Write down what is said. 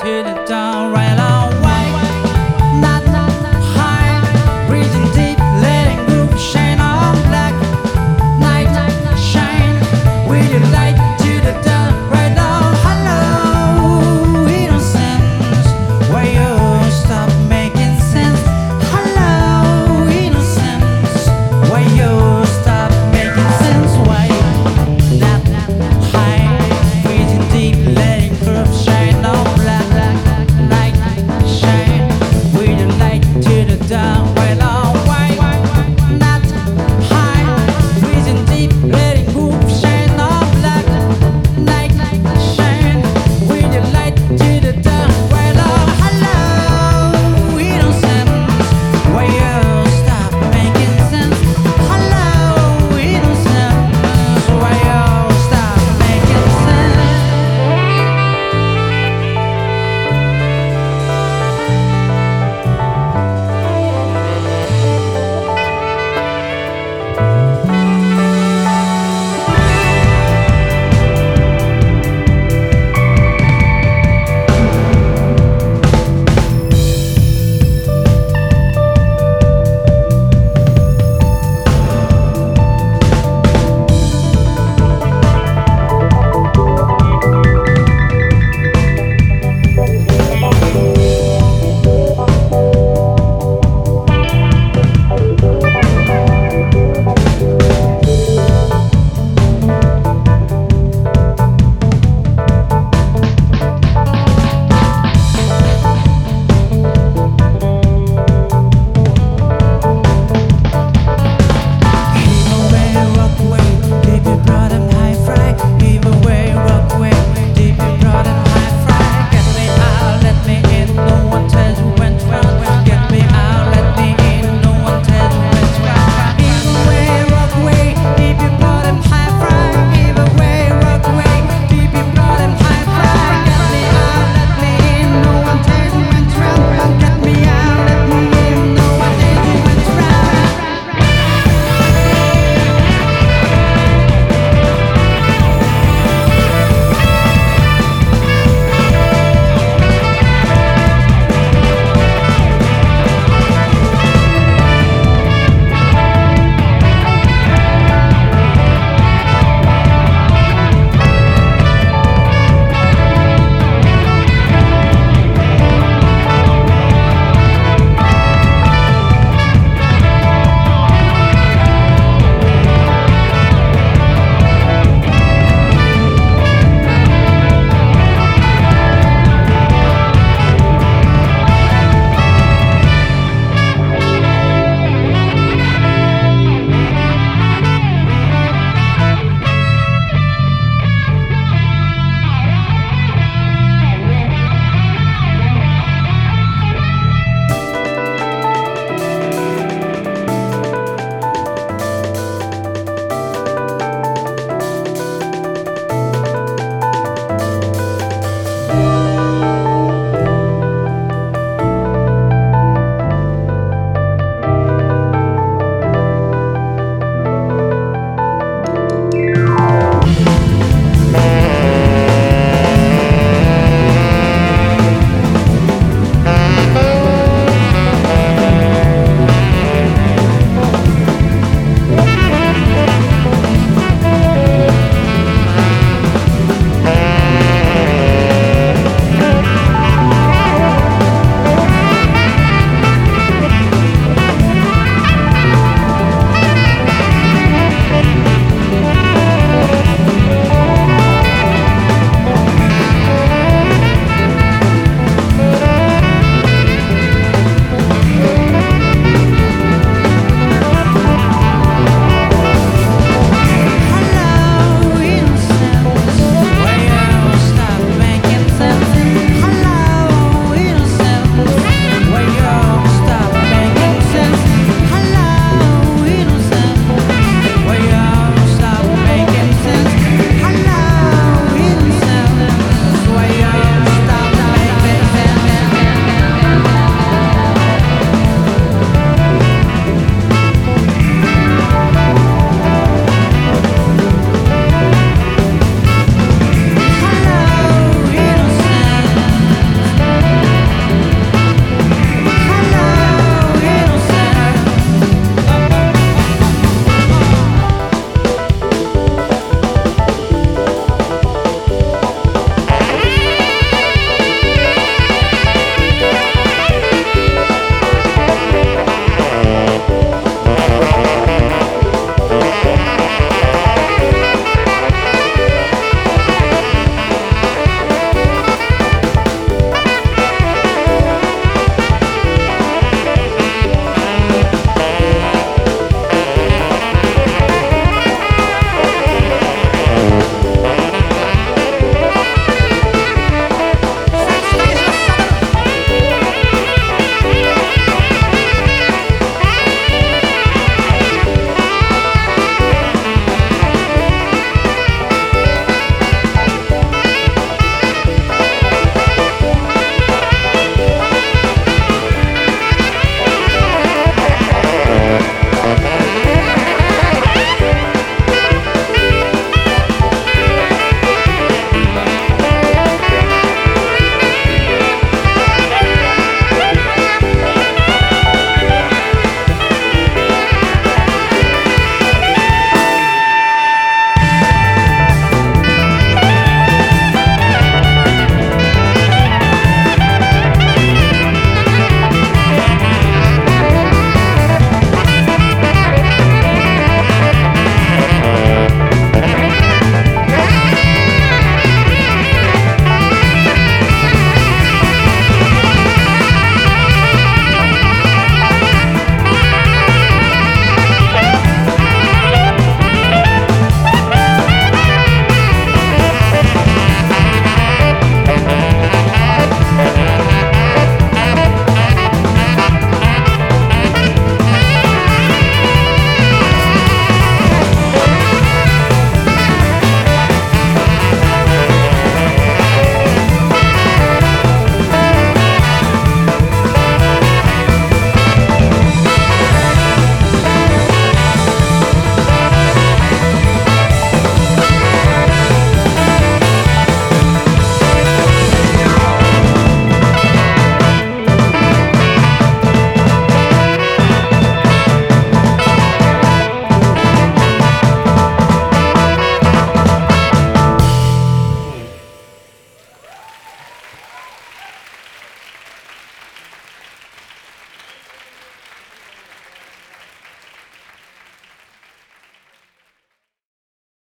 To the dark.